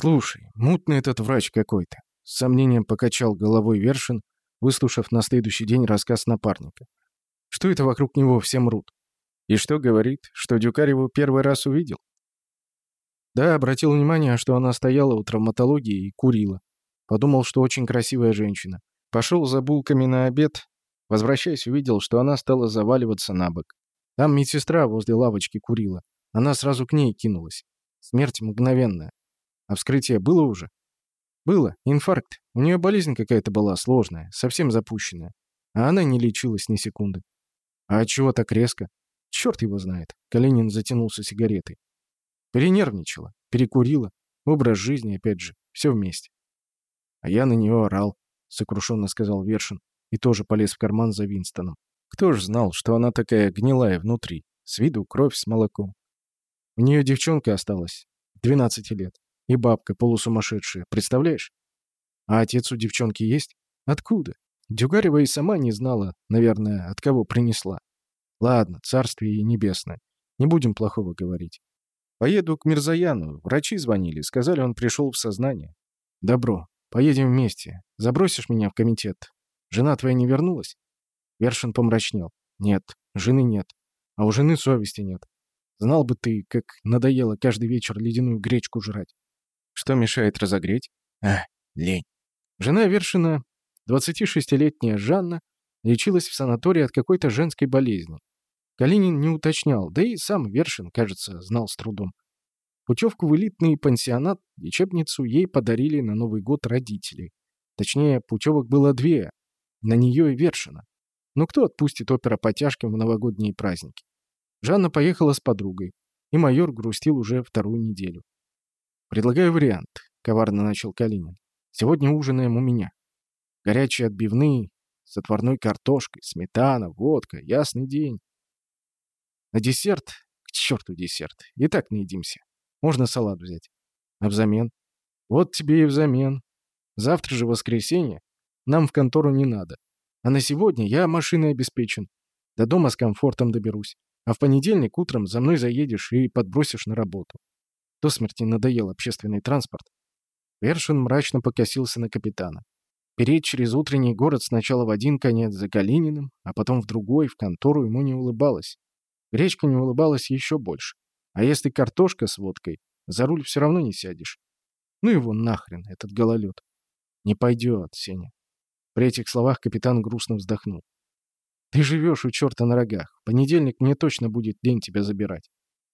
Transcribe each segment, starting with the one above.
«Слушай, мутный этот врач какой-то», — с сомнением покачал головой Вершин, выслушав на следующий день рассказ напарника. «Что это вокруг него все мрут? И что говорит, что Дюкарь его первый раз увидел?» Да, обратил внимание, что она стояла у травматологии и курила. Подумал, что очень красивая женщина. Пошел за булками на обед. Возвращаясь, увидел, что она стала заваливаться на бок. Там медсестра возле лавочки курила. Она сразу к ней кинулась. Смерть мгновенная. А вскрытие было уже? Было. Инфаркт. У нее болезнь какая-то была сложная, совсем запущенная. А она не лечилась ни секунды. А чего так резко? Черт его знает. Калинин затянулся сигаретой. Перенервничала, перекурила. Образ жизни, опять же, все вместе. А я на нее орал, сокрушенно сказал Вершин, и тоже полез в карман за Винстоном. Кто ж знал, что она такая гнилая внутри, с виду кровь с молоком. У нее девчонка осталась, 12 лет, и бабка полусумасшедшая, представляешь? А отец у девчонки есть? Откуда? Дюгарева и сама не знала, наверное, от кого принесла. Ладно, царствие ей небесное. Не будем плохого говорить. Поеду к Мирзаяну. Врачи звонили. Сказали, он пришел в сознание. Добро. Поедем вместе. Забросишь меня в комитет. Жена твоя не вернулась? Вершин помрачнел. Нет, жены нет. А у жены совести нет. Знал бы ты, как надоело каждый вечер ледяную гречку жрать. Что мешает разогреть? А, лень. Жена Вершина, 26-летняя Жанна, лечилась в санатории от какой-то женской болезни. Калинин не уточнял, да и сам Вершин, кажется, знал с трудом. Путевку в элитный пансионат, лечебницу ей подарили на Новый год родители. Точнее, путевок было две, на нее и Вершина. Но кто отпустит опера по тяжким в новогодние праздники? Жанна поехала с подругой, и майор грустил уже вторую неделю. «Предлагаю вариант», — коварно начал Калинин. «Сегодня ужинаем у меня. Горячие отбивные, с отварной картошкой, сметана, водка, ясный день. На десерт? К черту десерт. И так наедимся. Можно салат взять. А взамен? Вот тебе и взамен. Завтра же воскресенье. Нам в контору не надо. А на сегодня я машиной обеспечен. До дома с комфортом доберусь. А в понедельник утром за мной заедешь и подбросишь на работу. До смерти надоел общественный транспорт. Вершин мрачно покосился на капитана. Переть через утренний город сначала в один конец за Калининым, а потом в другой, в контору ему не улыбалось. Гречка не улыбалась еще больше. А если картошка с водкой, за руль все равно не сядешь. Ну его нахрен, этот гололед. Не пойдет, Сеня. При этих словах капитан грустно вздохнул. Ты живешь у черта на рогах. В понедельник мне точно будет день тебя забирать.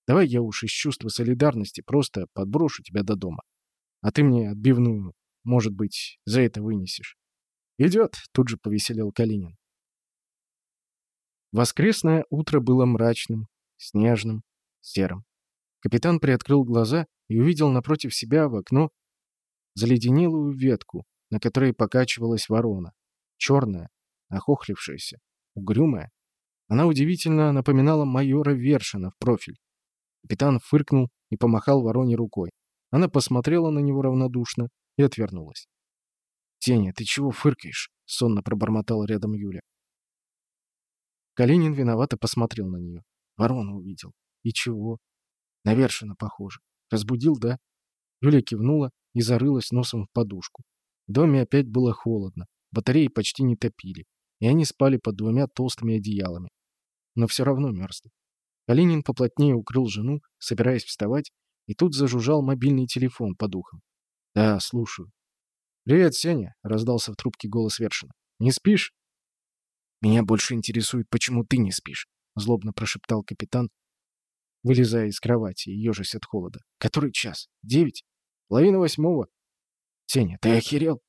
Давай я уж из чувства солидарности просто подброшу тебя до дома. А ты мне отбивную, может быть, за это вынесешь. Идет, тут же повеселел Калинин. Воскресное утро было мрачным, снежным, серым. Капитан приоткрыл глаза и увидел напротив себя в окно заледенелую ветку, на которой покачивалась ворона. Черная, охохлившаяся, угрюмая. Она удивительно напоминала майора Вершина в профиль. Капитан фыркнул и помахал вороне рукой. Она посмотрела на него равнодушно и отвернулась. «Теня, ты чего фыркаешь?» — сонно пробормотала рядом Юля. Калинин виновато посмотрел на нее. Ворону увидел. И чего? На Вершина похоже. Разбудил, да? Юля кивнула и зарылась носом в подушку. В доме опять было холодно. Батареи почти не топили. И они спали под двумя толстыми одеялами. Но все равно мерзли. Калинин поплотнее укрыл жену, собираясь вставать, и тут зажужжал мобильный телефон по духам. «Да, слушаю». «Привет, Сеня», — раздался в трубке голос Вершина. «Не спишь?» «Меня больше интересует, почему ты не спишь», — злобно прошептал капитан, вылезая из кровати и ежась от холода. «Который час? Девять? Половина восьмого?» «Сеня, ты охерел?»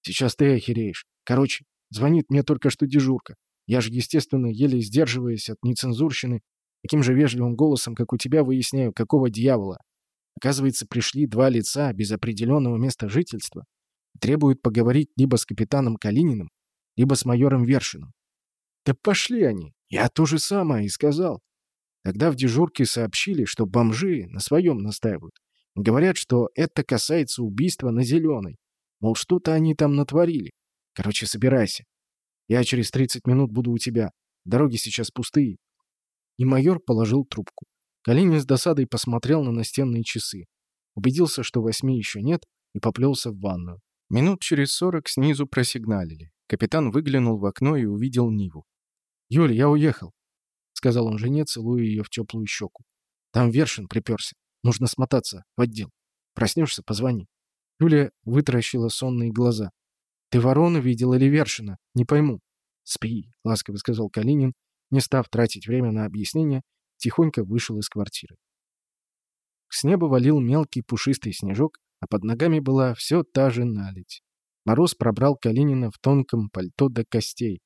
«Сейчас ты охереешь. Короче, звонит мне только что дежурка. Я же, естественно, еле сдерживаясь от нецензурщины, таким же вежливым голосом, как у тебя, выясняю, какого дьявола. Оказывается, пришли два лица без определенного места жительства требуют поговорить либо с капитаном Калининым, либо с майором Вершиным. Да пошли они. Я то же самое и сказал. Тогда в дежурке сообщили, что бомжи на своем настаивают. Говорят, что это касается убийства на Зеленой. Мол, что-то они там натворили. Короче, собирайся. Я через 30 минут буду у тебя. Дороги сейчас пустые. И майор положил трубку. Калинин с досадой посмотрел на настенные часы. убедился, что восьми еще нет, и поплелся в ванную. Минут через сорок снизу просигналили. Капитан выглянул в окно и увидел Ниву. «Юля, я уехал», — сказал он жене, целуя ее в теплую щеку. «Там Вершин приперся. Нужно смотаться в отдел. Проснешься, позвони». Юлия вытаращила сонные глаза. «Ты ворону видел или Вершина? Не пойму». «Спи», — ласково сказал Калинин, не став тратить время на объяснение, тихонько вышел из квартиры. С неба валил мелкий пушистый снежок, а под ногами была все та же наледь. Мороз пробрал Калинина в тонком пальто до костей,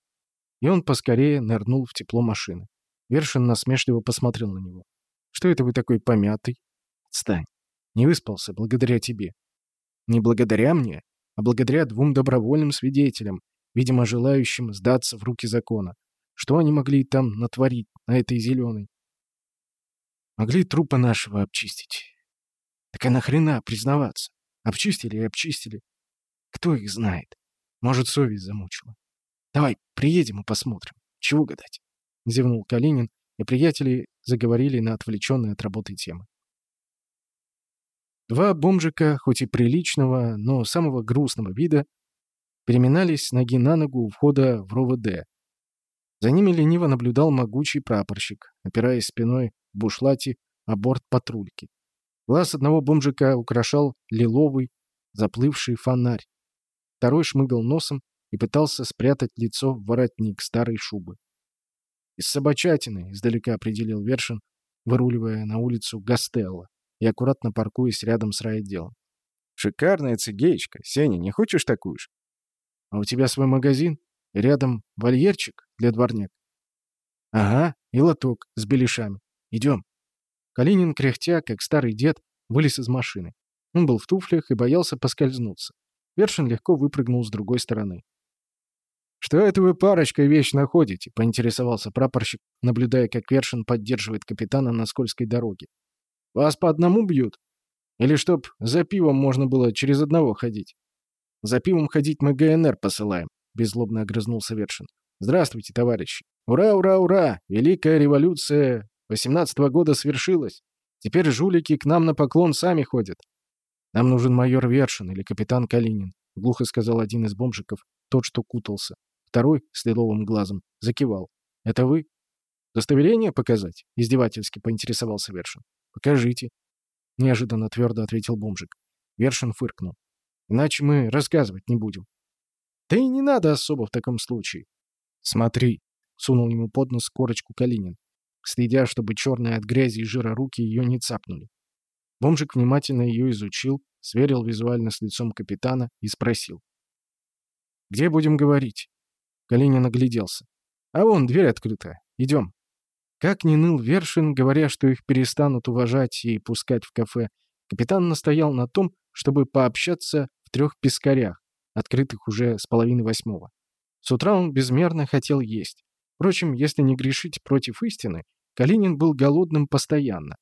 и он поскорее нырнул в тепло машины. Вершин насмешливо посмотрел на него. «Что это вы такой помятый?» «Отстань. Не выспался благодаря тебе». «Не благодаря мне, а благодаря двум добровольным свидетелям, видимо, желающим сдаться в руки закона. Что они могли там натворить на этой зеленой?» «Могли трупа нашего обчистить». «Так а нахрена признаваться? Обчистили и обчистили. Кто их знает? Может, совесть замучила. Давай приедем и посмотрим. Чего гадать?» Зевнул Калинин, и приятели заговорили на отвлеченные от работы темы. Два бомжика, хоть и приличного, но самого грустного вида, переминались ноги на ногу у входа в РОВД. За ними лениво наблюдал могучий прапорщик, опираясь спиной в бушлате о борт патрульки. Глаз одного бомжика украшал лиловый, заплывший фонарь. Второй шмыгал носом и пытался спрятать лицо в воротник старой шубы. «Из собачатины», — издалека определил Вершин, выруливая на улицу Гастелло и аккуратно паркуясь рядом с райотделом. «Шикарная цигеечка. Сеня, не хочешь такую же?» «А у тебя свой магазин? рядом вольерчик для дворняк?» «Ага, и лоток с беляшами. Идем». Калинин, кряхтя, как старый дед, вылез из машины. Он был в туфлях и боялся поскользнуться. Вершин легко выпрыгнул с другой стороны. «Что это вы парочкой вечно ходите?» — поинтересовался прапорщик, наблюдая, как Вершин поддерживает капитана на скользкой дороге. «Вас по одному бьют? Или чтоб за пивом можно было через одного ходить?» «За пивом ходить мы ГНР посылаем», — беззлобно огрызнулся Вершин. «Здравствуйте, товарищи! Ура, ура, ура! Великая революция восемнадцатого года свершилась! Теперь жулики к нам на поклон сами ходят!» «Нам нужен майор Вершин или капитан Калинин», — глухо сказал один из бомжиков, тот, что кутался. Второй, с лиловым глазом, закивал. «Это вы?» «Удостоверение показать?» — издевательски поинтересовался Вершин. «Покажите». Неожиданно твердо ответил бомжик. Вершин фыркнул. «Иначе мы рассказывать не будем». «Да и не надо особо в таком случае». «Смотри», — сунул ему под нос корочку Калинин, следя, чтобы черные от грязи и жира руки ее не цапнули. Бомжик внимательно ее изучил, сверил визуально с лицом капитана и спросил. «Где будем говорить?» Калинин огляделся. «А вон, дверь открыта. Идем». Как ни ныл Вершин, говоря, что их перестанут уважать и пускать в кафе, капитан настоял на том, чтобы пообщаться в трех пескарях, открытых уже с половины восьмого. С утра он безмерно хотел есть. Впрочем, если не грешить против истины, Калинин был голодным постоянно,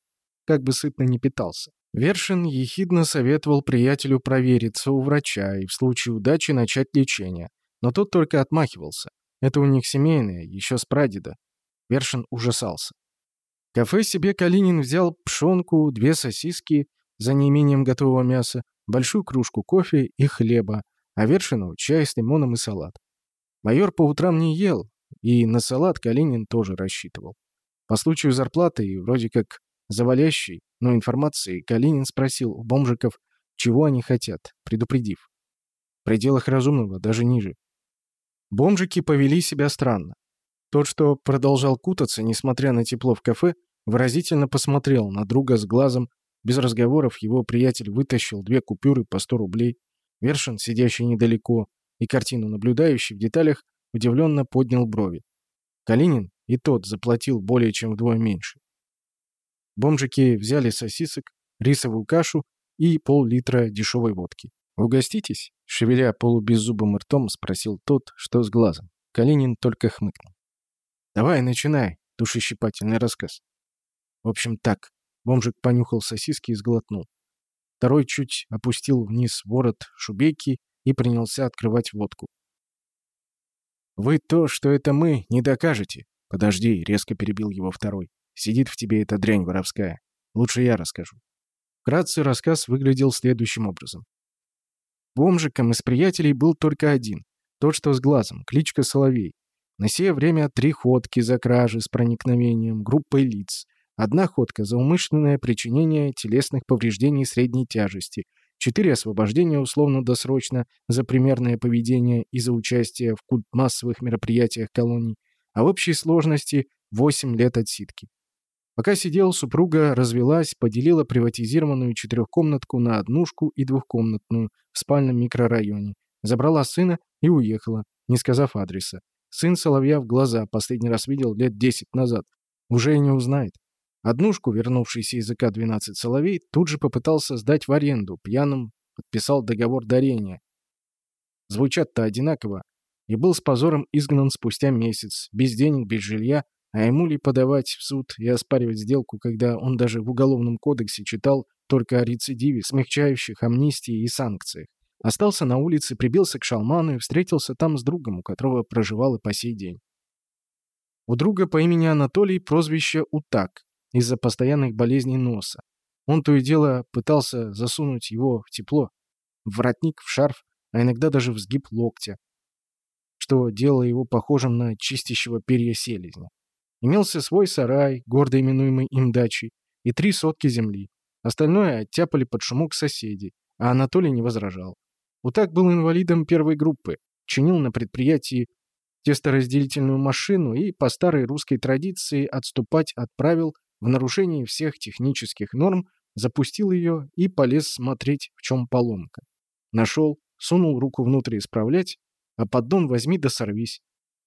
как бы сытно не питался. Вершин ехидно советовал приятелю провериться у врача и в случае удачи начать лечение. Но тот только отмахивался. Это у них семейное, еще с прадеда. Вершин ужасался. В кафе себе Калинин взял пшенку, две сосиски за неимением готового мяса, большую кружку кофе и хлеба, а Вершину — чай с лимоном и салат. Майор по утрам не ел, и на салат Калинин тоже рассчитывал. По случаю зарплаты и вроде как завалящей, но информации Калинин спросил у бомжиков, чего они хотят, предупредив. В пределах разумного, даже ниже. Бомжики повели себя странно. Тот, что продолжал кутаться, несмотря на тепло в кафе, выразительно посмотрел на друга с глазом. Без разговоров его приятель вытащил две купюры по 100 рублей. Вершин, сидящий недалеко и картину наблюдающий в деталях, удивленно поднял брови. Калинин и тот заплатил более чем вдвое меньше. Бомжики взяли сосисок, рисовую кашу и пол-литра дешевой водки. «Угоститесь?» — шевеля полубеззубым ртом, спросил тот, что с глазом. Калинин только хмыкнул. «Давай, начинай», — душещипательный рассказ. В общем, так. Бомжик понюхал сосиски и сглотнул. Второй чуть опустил вниз ворот шубейки и принялся открывать водку. «Вы то, что это мы, не докажете». «Подожди», — резко перебил его второй. «Сидит в тебе эта дрянь воровская. Лучше я расскажу». Вкратце рассказ выглядел следующим образом. Бомжиком из приятелей был только один, тот, что с глазом, кличка Соловей. На сие время три ходки за кражи с проникновением группой лиц, одна ходка за умышленное причинение телесных повреждений средней тяжести, четыре освобождения условно-досрочно за примерное поведение и за участие в культ массовых мероприятиях колоний, а в общей сложности 8 лет отсидки. Пока сидел, супруга развелась, поделила приватизированную четырехкомнатку на однушку и двухкомнатную в спальном микрорайоне, забрала сына и уехала, не сказав адреса. Сын Соловья в глаза последний раз видел лет десять назад. Уже и не узнает. Однушку, вернувшийся из ЗК-12 Соловей, тут же попытался сдать в аренду, пьяным подписал договор дарения. Звучат-то одинаково. И был с позором изгнан спустя месяц, без денег, без жилья, а ему ли подавать в суд и оспаривать сделку, когда он даже в Уголовном кодексе читал только о рецидиве, смягчающих амнистии и санкциях. Остался на улице, прибился к шалману и встретился там с другом, у которого проживал и по сей день. У друга по имени Анатолий прозвище Утак из-за постоянных болезней носа. Он то и дело пытался засунуть его в тепло, в воротник, в шарф, а иногда даже в сгиб локтя, что делало его похожим на чистящего перья селезня. Имелся свой сарай, гордо именуемый им дачей, и три сотки земли. Остальное оттяпали под шумок соседи, а Анатолий не возражал. Утак был инвалидом первой группы, чинил на предприятии тесторазделительную машину и, по старой русской традиции, отступать от правил в нарушении всех технических норм, запустил ее и полез смотреть, в чем поломка. Нашел, сунул руку внутрь исправлять, а поддон возьми да сорвись.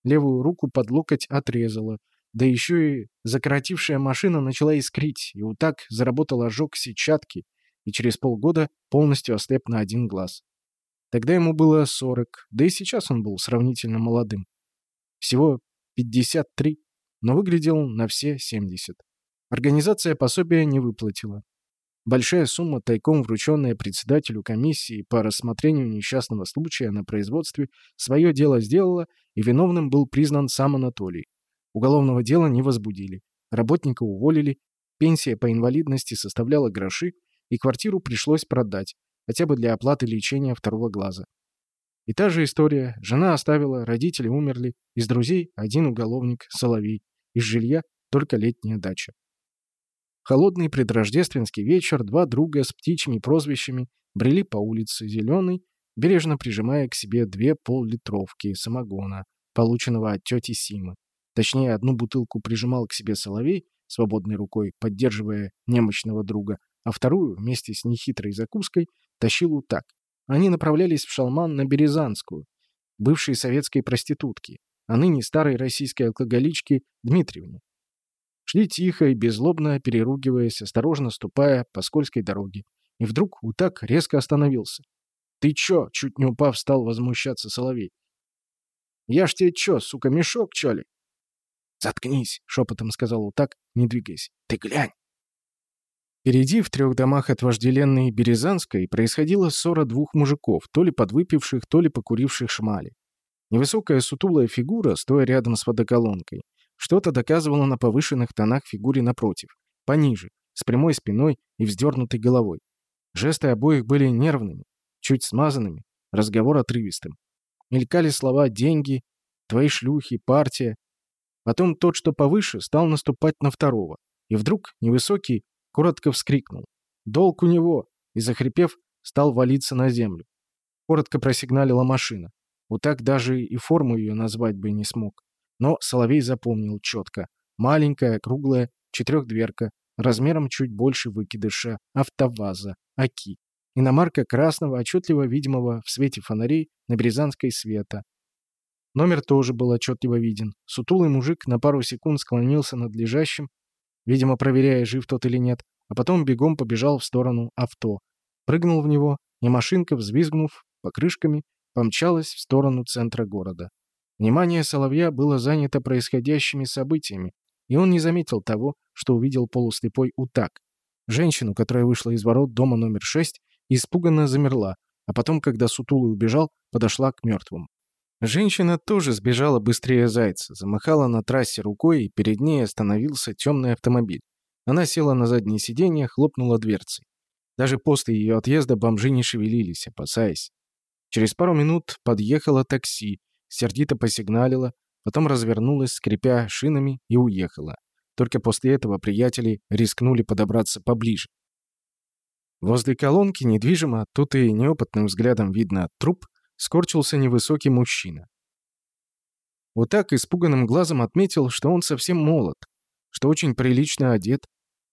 Левую руку под локоть отрезала, да еще и закоротившая машина начала искрить, и Утак заработал ожог сетчатки и через полгода полностью ослеп на один глаз. Тогда ему было 40, да и сейчас он был сравнительно молодым. Всего 53, но выглядел на все 70. Организация пособия не выплатила. Большая сумма, тайком врученная председателю комиссии по рассмотрению несчастного случая на производстве, свое дело сделала, и виновным был признан сам Анатолий. Уголовного дела не возбудили. Работника уволили, пенсия по инвалидности составляла гроши, и квартиру пришлось продать, хотя бы для оплаты лечения второго глаза. И та же история. Жена оставила, родители умерли, из друзей один уголовник, Соловей, из жилья только летняя дача. Холодный предрождественский вечер два друга с птичьими прозвищами брели по улице Зеленой, бережно прижимая к себе две поллитровки самогона, полученного от тети Симы. Точнее, одну бутылку прижимал к себе Соловей, свободной рукой, поддерживая немощного друга, а вторую, вместе с нехитрой закуской, тащил Утак. Они направлялись в Шалман на Березанскую, бывшей советской проститутки, а ныне старой российской алкоголички Дмитриевне. Шли тихо и беззлобно, переругиваясь, осторожно ступая по скользкой дороге. И вдруг Утак резко остановился. «Ты чё?» — чуть не упав, стал возмущаться Соловей. «Я ж тебе чё, сука, мешок, чё ли?» «Заткнись!» — шепотом сказал Утак, не двигаясь. «Ты глянь!» Впереди, в трех домах от вожделенной Березанской, происходила ссора двух мужиков, то ли подвыпивших, то ли покуривших шмали. Невысокая сутулая фигура, стоя рядом с водоколонкой, что-то доказывала на повышенных тонах фигуре напротив, пониже, с прямой спиной и вздернутой головой. Жесты обоих были нервными, чуть смазанными, разговор отрывистым. Мелькали слова «деньги», «твои шлюхи», «партия». Потом тот, что повыше, стал наступать на второго. И вдруг невысокий коротко вскрикнул. «Долг у него!» и, захрипев, стал валиться на землю. Коротко просигналила машина. Вот так даже и форму ее назвать бы не смог. Но Соловей запомнил четко. Маленькая, круглая, четырехдверка, размером чуть больше выкидыша, автоваза, АКИ. Иномарка красного, отчетливо видимого в свете фонарей на Березанской света. Номер тоже был отчетливо виден. Сутулый мужик на пару секунд склонился над лежащим, видимо, проверяя, жив тот или нет, а потом бегом побежал в сторону авто. Прыгнул в него, и машинка, взвизгнув покрышками, помчалась в сторону центра города. Внимание Соловья было занято происходящими событиями, и он не заметил того, что увидел полуслепой Утак. Женщину, которая вышла из ворот дома номер 6, испуганно замерла, а потом, когда Сутулый убежал, подошла к мертвым. Женщина тоже сбежала быстрее зайца, замахала на трассе рукой, и перед ней остановился темный автомобиль. Она села на заднее сиденье, хлопнула дверцей. Даже после ее отъезда бомжи не шевелились, опасаясь. Через пару минут подъехало такси, сердито посигналило, потом развернулась, скрипя шинами, и уехала. Только после этого приятели рискнули подобраться поближе. Возле колонки недвижимо, тут и неопытным взглядом видно труп, скорчился невысокий мужчина. Вот так испуганным глазом отметил, что он совсем молод, что очень прилично одет.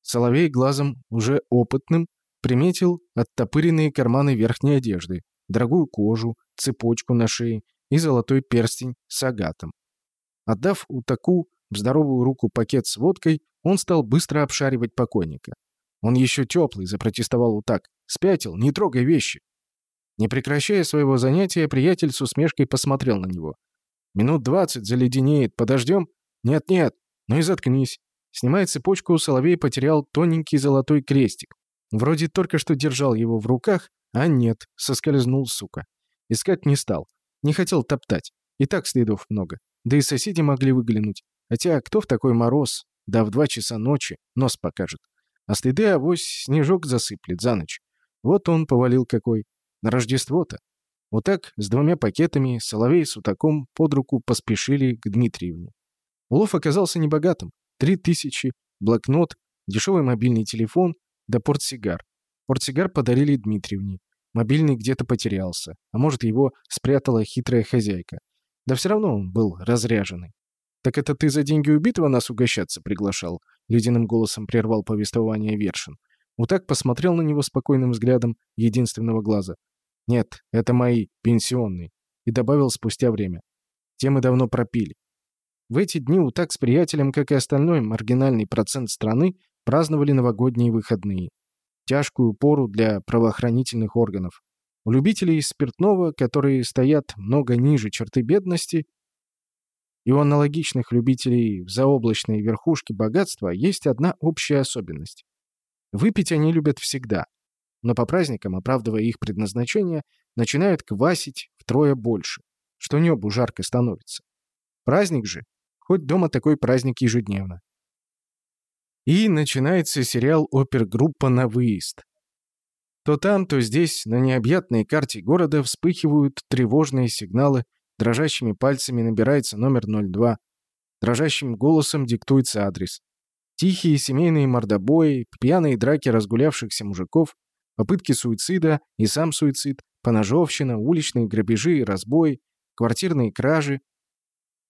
Соловей глазом уже опытным приметил оттопыренные карманы верхней одежды, дорогую кожу, цепочку на шее и золотой перстень с агатом. Отдав Утаку в здоровую руку пакет с водкой, он стал быстро обшаривать покойника. «Он еще теплый», — запротестовал Утак. «Спятил, не трогай вещи». Не прекращая своего занятия, приятель с усмешкой посмотрел на него. «Минут двадцать заледенеет. Подождем?» «Нет-нет. Ну и заткнись». Снимая цепочку, Соловей потерял тоненький золотой крестик. Вроде только что держал его в руках, а нет, соскользнул, сука. Искать не стал. Не хотел топтать. И так следов много. Да и соседи могли выглянуть. Хотя кто в такой мороз, да в два часа ночи, нос покажет. А следы авось снежок засыплет за ночь. Вот он повалил какой. На Рождество-то. Вот так, с двумя пакетами, Соловей с Утаком под руку поспешили к Дмитриевне. Улов оказался небогатым. Три тысячи, блокнот, дешевый мобильный телефон да портсигар. Портсигар подарили Дмитриевне. Мобильный где-то потерялся. А может, его спрятала хитрая хозяйка. Да все равно он был разряженный. «Так это ты за деньги убитого нас угощаться приглашал?» — ледяным голосом прервал повествование Вершин. Утак посмотрел на него спокойным взглядом единственного глаза. «Нет, это мои, пенсионные», и добавил спустя время. «Те мы давно пропили». В эти дни Утак с приятелем, как и остальной маргинальный процент страны, праздновали новогодние выходные. Тяжкую пору для правоохранительных органов. У любителей спиртного, которые стоят много ниже черты бедности, и у аналогичных любителей в заоблачной верхушке богатства есть одна общая особенность. Выпить они любят всегда, но по праздникам, оправдывая их предназначение, начинают квасить втрое больше, что небу жарко становится. Праздник же, хоть дома такой праздник ежедневно. И начинается сериал опергруппа на выезд. То там, то здесь, на необъятной карте города вспыхивают тревожные сигналы Дрожащими пальцами набирается номер 02. Дрожащим голосом диктуется адрес. Тихие семейные мордобои, пьяные драки разгулявшихся мужиков, попытки суицида и сам суицид, поножовщина, уличные грабежи и разбои, квартирные кражи,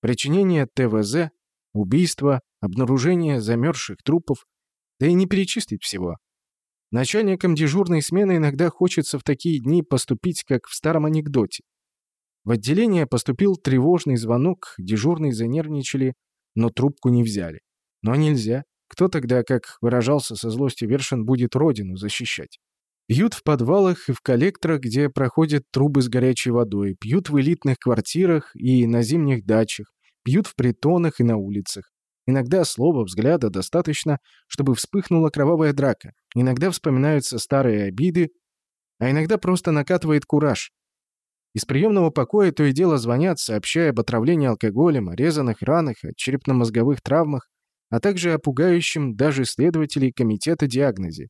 причинение ТВЗ, убийства, обнаружение замерзших трупов, да и не перечислить всего. Начальникам дежурной смены иногда хочется в такие дни поступить, как в старом анекдоте. В отделение поступил тревожный звонок, дежурные занервничали, но трубку не взяли. Но нельзя. Кто тогда, как выражался со злостью Вершин, будет родину защищать? Пьют в подвалах и в коллекторах, где проходят трубы с горячей водой, пьют в элитных квартирах и на зимних дачах, пьют в притонах и на улицах. Иногда слова, взгляда достаточно, чтобы вспыхнула кровавая драка. Иногда вспоминаются старые обиды, а иногда просто накатывает кураж. Из приемного покоя то и дело звонят, сообщая об отравлении алкоголем, о резаных ранах, о черепно-мозговых травмах, а также о пугающем даже следователей комитета диагнозе.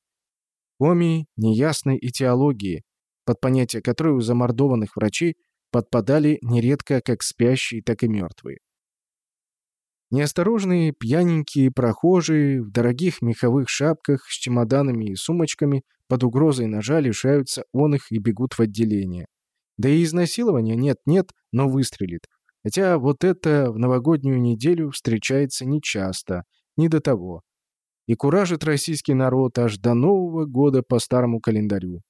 Комии неясной этиологии, под понятие которой у замордованных врачей подпадали нередко как спящие, так и мертвые. Неосторожные, пьяненькие прохожие в дорогих меховых шапках с чемоданами и сумочками под угрозой ножа лишаются он их и бегут в отделение. Да и изнасилования нет-нет, но выстрелит. Хотя вот это в новогоднюю неделю встречается нечасто, не до того. И куражит российский народ аж до Нового года по старому календарю.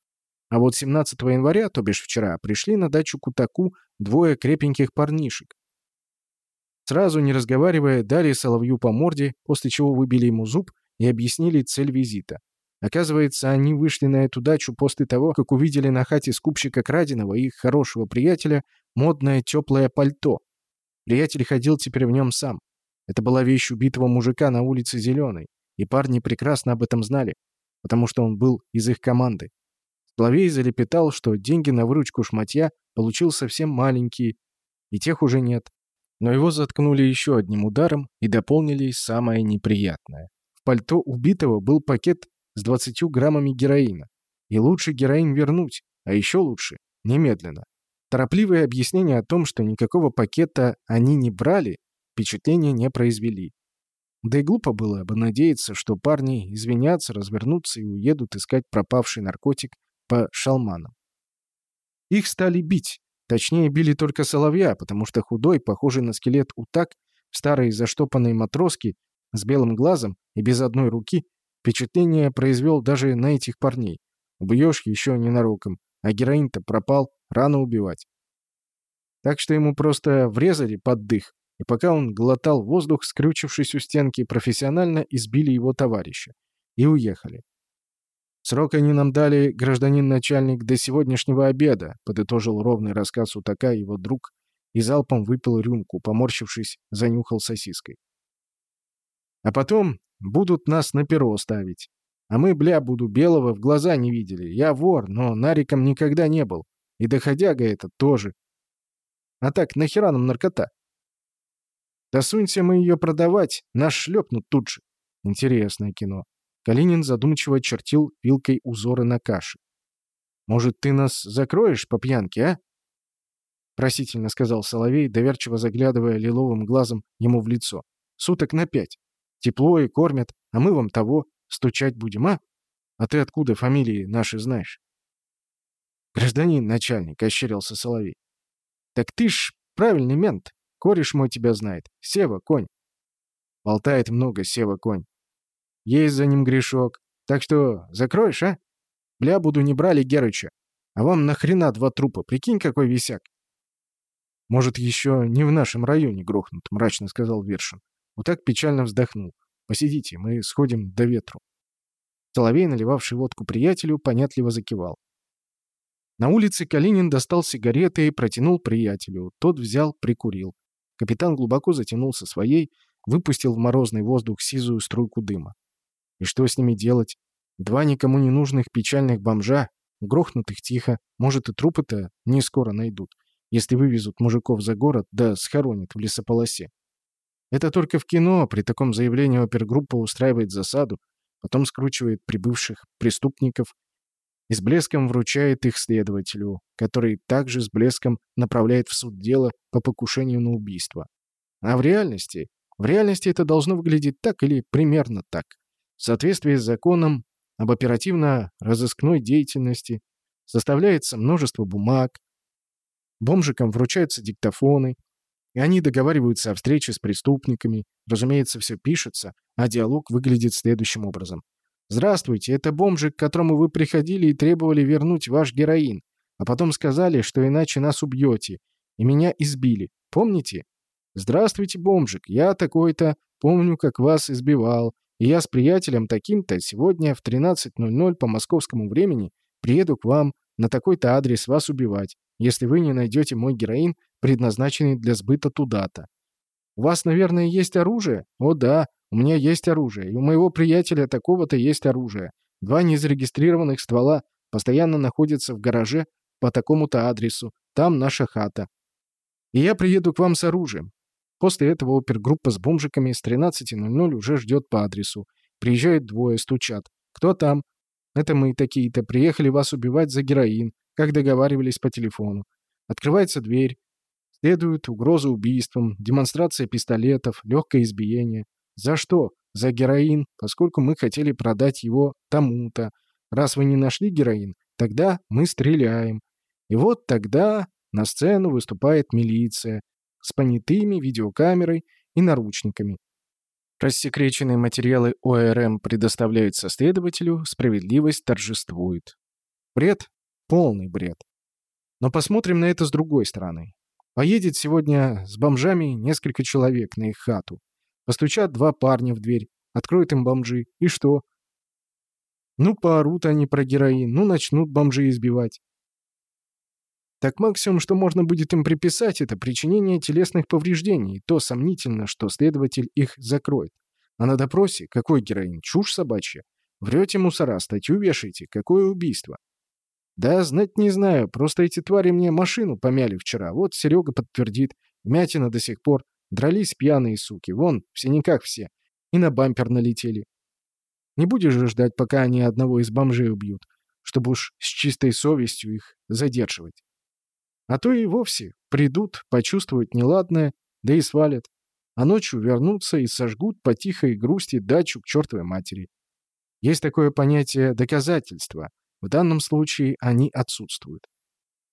А вот 17 января, то бишь вчера, пришли на дачу Кутаку двое крепеньких парнишек. Сразу, не разговаривая, дали Соловью по морде, после чего выбили ему зуб и объяснили цель визита. Оказывается, они вышли на эту дачу после того, как увидели на хате скупщика краденого и их хорошего приятеля модное теплое пальто. Приятель ходил теперь в нем сам. Это была вещь убитого мужика на улице Зеленой, и парни прекрасно об этом знали, потому что он был из их команды. Сплавей залепетал, что деньги на выручку шматья получил совсем маленькие, и тех уже нет. Но его заткнули еще одним ударом и дополнили самое неприятное. В пальто убитого был пакет с 20 граммами героина. И лучше героин вернуть, а еще лучше — немедленно. Торопливые объяснения о том, что никакого пакета они не брали, впечатления не произвели. Да и глупо было бы надеяться, что парни извинятся, развернутся и уедут искать пропавший наркотик по шалманам. Их стали бить. Точнее, били только соловья, потому что худой, похожий на скелет утак, в старой заштопанной матроске, с белым глазом и без одной руки, впечатление произвел даже на этих парней. Убьешь еще ненароком, а героин-то пропал, рано убивать. Так что ему просто врезали под дых, и пока он глотал воздух, скрючившись у стенки, профессионально избили его товарища. И уехали. «Срок они нам дали, гражданин-начальник, до сегодняшнего обеда», подытожил ровный рассказ Утака его друг и залпом выпил рюмку, поморщившись, занюхал сосиской. «А потом будут нас на перо ставить. А мы, бля, буду белого в глаза не видели. Я вор, но нариком никогда не был. И доходяга этот тоже. А так, нахера нам наркота? Да сунься мы ее продавать, нас шлепнут тут же. Интересное кино. Калинин задумчиво чертил вилкой узоры на каше. «Может, ты нас закроешь по пьянке, а?» Просительно сказал Соловей, доверчиво заглядывая лиловым глазом ему в лицо. «Суток на пять. Тепло и кормят, а мы вам того. Стучать будем, а? А ты откуда фамилии наши знаешь?» «Гражданин начальник», — ощерился Соловей. «Так ты ж правильный мент. Кореш мой тебя знает. Сева, конь». Болтает много Сева, конь. Есть за ним грешок. Так что закроешь, а? Бля, буду не брали Герыча. А вам нахрена два трупа? Прикинь, какой висяк. Может, еще не в нашем районе грохнут, мрачно сказал Вершин. Вот так печально вздохнул. Посидите, мы сходим до ветру. Соловей, наливавший водку приятелю, понятливо закивал. На улице Калинин достал сигареты и протянул приятелю. Тот взял, прикурил. Капитан глубоко затянулся своей, выпустил в морозный воздух сизую струйку дыма. И что с ними делать? Два никому не нужных печальных бомжа, грохнут их тихо, может и трупы-то не скоро найдут, если вывезут мужиков за город, да схоронят в лесополосе. Это только в кино при таком заявлении опергруппа устраивает засаду, потом скручивает прибывших преступников и с блеском вручает их следователю, который также с блеском направляет в суд дело по покушению на убийство. А в реальности? В реальности это должно выглядеть так или примерно так. В соответствии с законом об оперативно-розыскной деятельности составляется множество бумаг, бомжикам вручаются диктофоны, и они договариваются о встрече с преступниками. Разумеется, все пишется, а диалог выглядит следующим образом. «Здравствуйте, это бомжик, к которому вы приходили и требовали вернуть ваш героин, а потом сказали, что иначе нас убьете, и меня избили. Помните? Здравствуйте, бомжик, я такой-то, помню, как вас избивал, я с приятелем таким-то сегодня в 13.00 по московскому времени приеду к вам на такой-то адрес вас убивать, если вы не найдете мой героин, предназначенный для сбыта туда-то. У вас, наверное, есть оружие? О да, у меня есть оружие, и у моего приятеля такого-то есть оружие. Два незарегистрированных ствола постоянно находятся в гараже по такому-то адресу. Там наша хата. И я приеду к вам с оружием. После этого опергруппа с бомжиками с 13.00 уже ждет по адресу. Приезжают двое, стучат. «Кто там?» «Это мы такие-то. Приехали вас убивать за героин, как договаривались по телефону». Открывается дверь. Следует угроза убийством, демонстрация пистолетов, легкое избиение. За что? За героин, поскольку мы хотели продать его тому-то. Раз вы не нашли героин, тогда мы стреляем. И вот тогда на сцену выступает милиция, с понятыми, видеокамерой и наручниками. Рассекреченные материалы ОРМ предоставляются следователю, справедливость торжествует. Бред? Полный бред. Но посмотрим на это с другой стороны. Поедет сегодня с бомжами несколько человек на их хату. Постучат два парня в дверь, откроют им бомжи. И что? Ну, поорут они про героин, ну, начнут бомжи избивать. Так максимум, что можно будет им приписать, это причинение телесных повреждений, то сомнительно, что следователь их закроет. А на допросе какой героин? Чушь собачья. Врете, мусора, статью вешаете. Какое убийство? Да, знать не знаю, просто эти твари мне машину помяли вчера. Вот Серега подтвердит. Мятина до сих пор. Дрались пьяные суки. Вон, в синяках все. И на бампер налетели. Не будешь же ждать, пока они одного из бомжей убьют. чтобы уж с чистой совестью их задерживать. А то и вовсе придут, почувствуют неладное, да и свалят. А ночью вернутся и сожгут по тихой грусти дачу к чертовой матери. Есть такое понятие «доказательства». В данном случае они отсутствуют.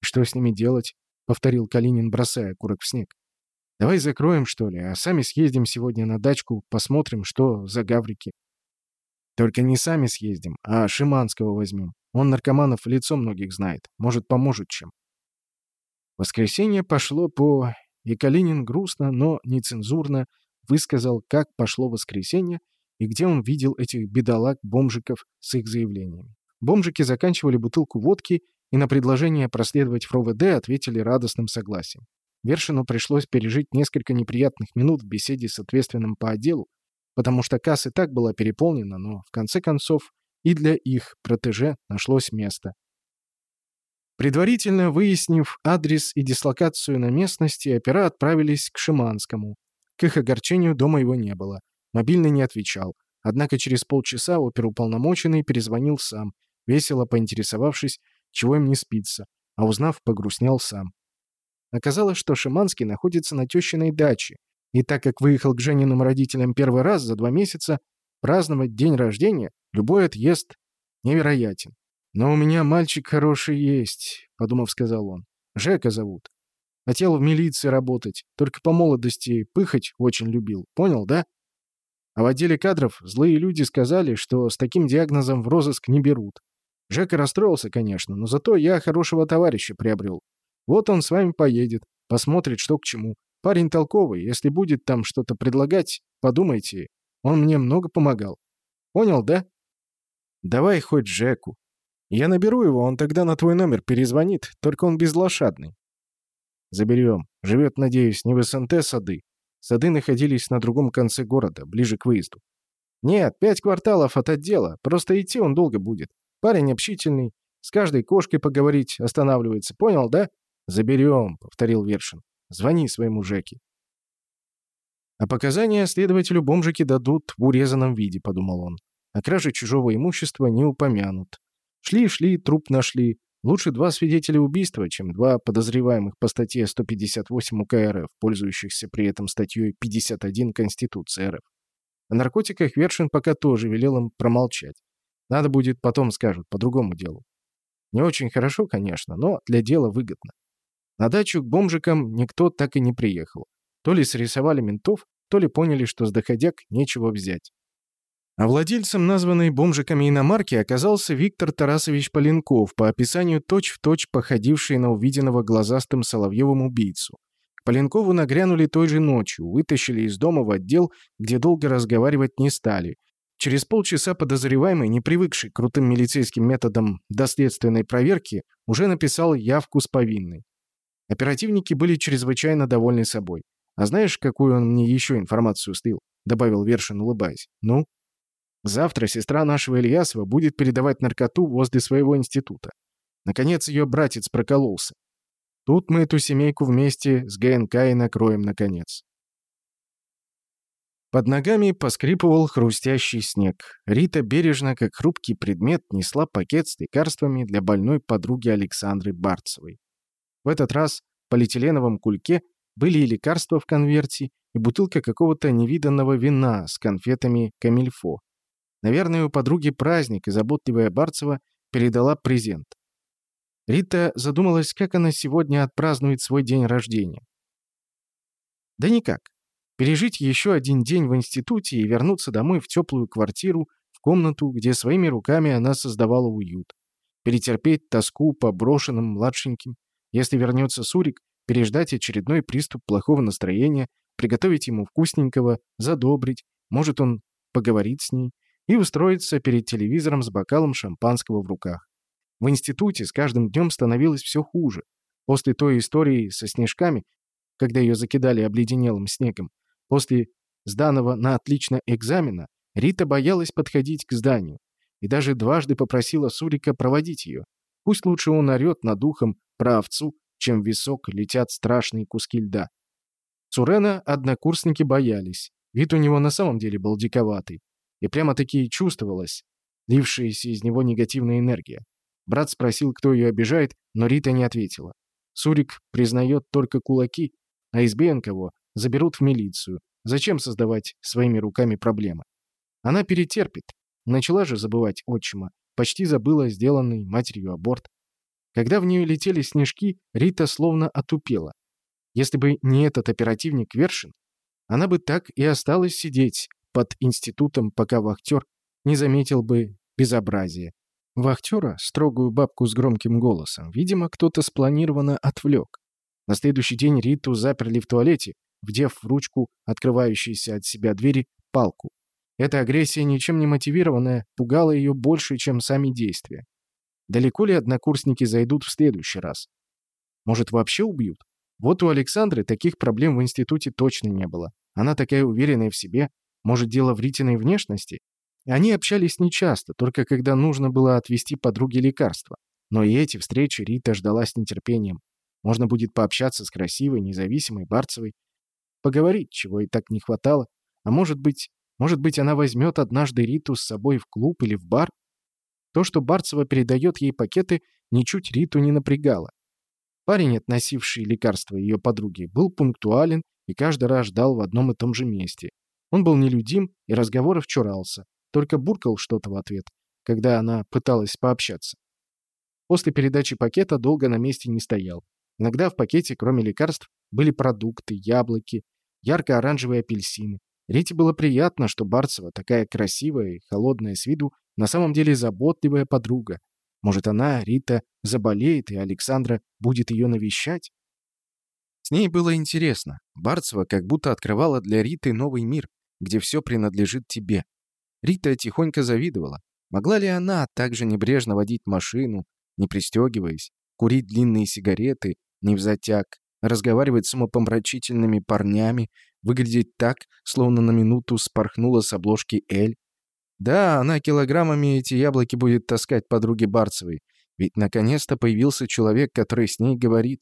«Что с ними делать?» — повторил Калинин, бросая курок в снег. «Давай закроем, что ли, а сами съездим сегодня на дачку, посмотрим, что за гаврики». «Только не сами съездим, а Шиманского возьмем. Он наркоманов лицо многих знает. Может, поможет чем». Воскресенье пошло по... И Калинин грустно, но нецензурно высказал, как пошло воскресенье и где он видел этих бедолаг-бомжиков с их заявлениями. Бомжики заканчивали бутылку водки и на предложение проследовать в РОВД ответили радостным согласием. Вершину пришлось пережить несколько неприятных минут в беседе с ответственным по отделу, потому что касса и так была переполнена, но, в конце концов, и для их протеже нашлось место. Предварительно выяснив адрес и дислокацию на местности, опера отправились к Шиманскому. К их огорчению дома его не было. Мобильный не отвечал. Однако через полчаса оперуполномоченный перезвонил сам, весело поинтересовавшись, чего им не спится, а узнав, погрустнел сам. Оказалось, что Шиманский находится на тещиной даче, и так как выехал к Жениным родителям первый раз за два месяца, праздновать день рождения, любой отъезд невероятен. «Но у меня мальчик хороший есть», — подумав, сказал он. «Жека зовут. Хотел в милиции работать, только по молодости пыхать очень любил. Понял, да? А в отделе кадров злые люди сказали, что с таким диагнозом в розыск не берут. Жека расстроился, конечно, но зато я хорошего товарища приобрел. Вот он с вами поедет, посмотрит, что к чему. Парень толковый, если будет там что-то предлагать, подумайте. Он мне много помогал. Понял, да? Давай хоть Жеку. Я наберу его, он тогда на твой номер перезвонит, только он безлошадный. Заберем. Живет, надеюсь, не в СНТ сады. Сады находились на другом конце города, ближе к выезду. Нет, пять кварталов от отдела, просто идти он долго будет. Парень общительный, с каждой кошкой поговорить останавливается, понял, да? Заберем, повторил Вершин. Звони своему Жеке. А показания следователю бомжики дадут в урезанном виде, подумал он. О краже чужого имущества не упомянут. Шли-шли, труп нашли. Лучше два свидетеля убийства, чем два подозреваемых по статье 158 УК РФ, пользующихся при этом статьей 51 Конституции РФ. О наркотиках Вершин пока тоже велел им промолчать. Надо будет, потом скажут, по другому делу. Не очень хорошо, конечно, но для дела выгодно. На дачу к бомжикам никто так и не приехал. То ли срисовали ментов, то ли поняли, что с доходяг нечего взять. А владельцем названной бомжиками иномарки оказался Виктор Тарасович Поленков, по описанию точь-в-точь точь походивший на увиденного глазастым Соловьевым убийцу. Поленкову нагрянули той же ночью, вытащили из дома в отдел, где долго разговаривать не стали. Через полчаса подозреваемый, не привыкший к крутым милицейским методам доследственной проверки, уже написал явку с повинной. Оперативники были чрезвычайно довольны собой. «А знаешь, какую он мне еще информацию слил?» — добавил Вершин, улыбаясь. «Ну?» Завтра сестра нашего Ильясова будет передавать наркоту возле своего института. Наконец ее братец прокололся. Тут мы эту семейку вместе с ГНК и накроем, наконец. Под ногами поскрипывал хрустящий снег. Рита бережно, как хрупкий предмет, несла пакет с лекарствами для больной подруги Александры Барцевой. В этот раз в полиэтиленовом кульке были и лекарства в конверте, и бутылка какого-то невиданного вина с конфетами «Камильфо», Наверное, у подруги праздник, и заботливая Барцева передала презент. Рита задумалась, как она сегодня отпразднует свой день рождения. Да никак. Пережить еще один день в институте и вернуться домой в теплую квартиру, в комнату, где своими руками она создавала уют. Перетерпеть тоску по брошенным младшеньким. Если вернется Сурик, переждать очередной приступ плохого настроения, приготовить ему вкусненького, задобрить, может он поговорит с ней, и устроиться перед телевизором с бокалом шампанского в руках. В институте с каждым днем становилось все хуже. После той истории со снежками, когда ее закидали обледенелым снегом, после сданного на отлично экзамена, Рита боялась подходить к зданию и даже дважды попросила Сурика проводить ее. Пусть лучше он орет над ухом про овцу, чем в висок летят страшные куски льда. Сурена однокурсники боялись. Вид у него на самом деле был диковатый и прямо-таки чувствовалась лившаяся из него негативная энергия. Брат спросил, кто ее обижает, но Рита не ответила. Сурик признает только кулаки, а избеем кого заберут в милицию. Зачем создавать своими руками проблемы? Она перетерпит. Начала же забывать отчима. Почти забыла сделанный матерью аборт. Когда в нее летели снежки, Рита словно отупела. Если бы не этот оперативник Вершин, она бы так и осталась сидеть под институтом, пока вахтер не заметил бы безобразия. Вахтера, строгую бабку с громким голосом, видимо, кто-то спланированно отвлек. На следующий день Риту заперли в туалете, вдев в ручку открывающейся от себя двери палку. Эта агрессия, ничем не мотивированная, пугала ее больше, чем сами действия. Далеко ли однокурсники зайдут в следующий раз? Может, вообще убьют? Вот у Александры таких проблем в институте точно не было. Она такая уверенная в себе. Может, дело в Ритиной внешности? Они общались нечасто, только когда нужно было отвезти подруге лекарства. Но и эти встречи Рита ждала с нетерпением. Можно будет пообщаться с красивой, независимой Барцевой, поговорить, чего и так не хватало. А может быть, может быть, она возьмет однажды Риту с собой в клуб или в бар? То, что Барцева передает ей пакеты, ничуть Риту не напрягало. Парень, относивший лекарства ее подруге, был пунктуален и каждый раз ждал в одном и том же месте. Он был нелюдим и разговоров чурался, только буркал что-то в ответ, когда она пыталась пообщаться. После передачи пакета долго на месте не стоял. Иногда в пакете, кроме лекарств, были продукты, яблоки, ярко-оранжевые апельсины. Рите было приятно, что Барцева, такая красивая и холодная с виду, на самом деле заботливая подруга. Может, она, Рита, заболеет, и Александра будет ее навещать? С ней было интересно. Барцева как будто открывала для Риты новый мир, где все принадлежит тебе. Рита тихонько завидовала. Могла ли она также небрежно водить машину, не пристегиваясь, курить длинные сигареты, не взатяг, разговаривать с умопомрачительными парнями, выглядеть так, словно на минуту спорхнула с обложки «Эль». Да, она килограммами эти яблоки будет таскать подруге Барцевой, ведь наконец-то появился человек, который с ней говорит.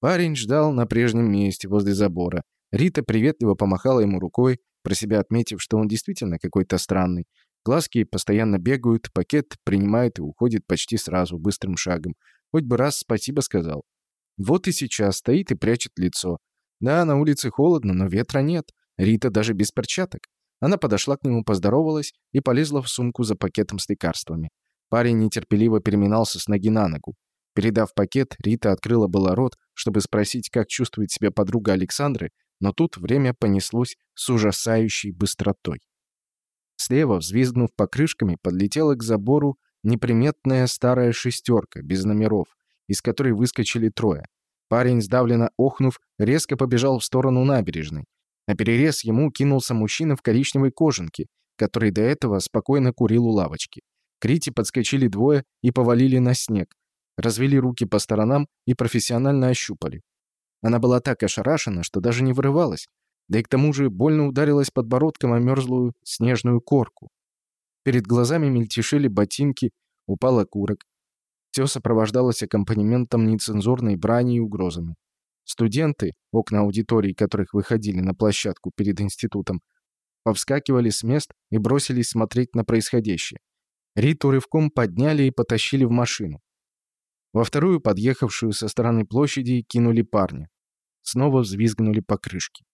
Парень ждал на прежнем месте, возле забора. Рита приветливо помахала ему рукой, про себя отметив, что он действительно какой-то странный. Глазки постоянно бегают, пакет принимает и уходит почти сразу, быстрым шагом. Хоть бы раз спасибо сказал. Вот и сейчас стоит и прячет лицо. Да, на улице холодно, но ветра нет. Рита даже без перчаток. Она подошла к нему, поздоровалась и полезла в сумку за пакетом с лекарствами. Парень нетерпеливо переминался с ноги на ногу. Передав пакет, Рита открыла было рот, чтобы спросить, как чувствует себя подруга Александры, но тут время понеслось с ужасающей быстротой. Слева, взвизгнув покрышками, подлетела к забору неприметная старая шестерка, без номеров, из которой выскочили трое. Парень, сдавленно охнув, резко побежал в сторону набережной. На перерез ему кинулся мужчина в коричневой кожанке, который до этого спокойно курил у лавочки. Крити подскочили двое и повалили на снег. Развели руки по сторонам и профессионально ощупали. Она была так ошарашена, что даже не вырывалась, да и к тому же больно ударилась подбородком о мерзлую снежную корку. Перед глазами мельтешили ботинки, упал окурок. Все сопровождалось аккомпанементом нецензурной брани и угрозами. Студенты, окна аудитории которых выходили на площадку перед институтом, повскакивали с мест и бросились смотреть на происходящее. Риту рывком подняли и потащили в машину. Во вторую, подъехавшую со стороны площади, кинули парня. Снова взвизгнули покрышки.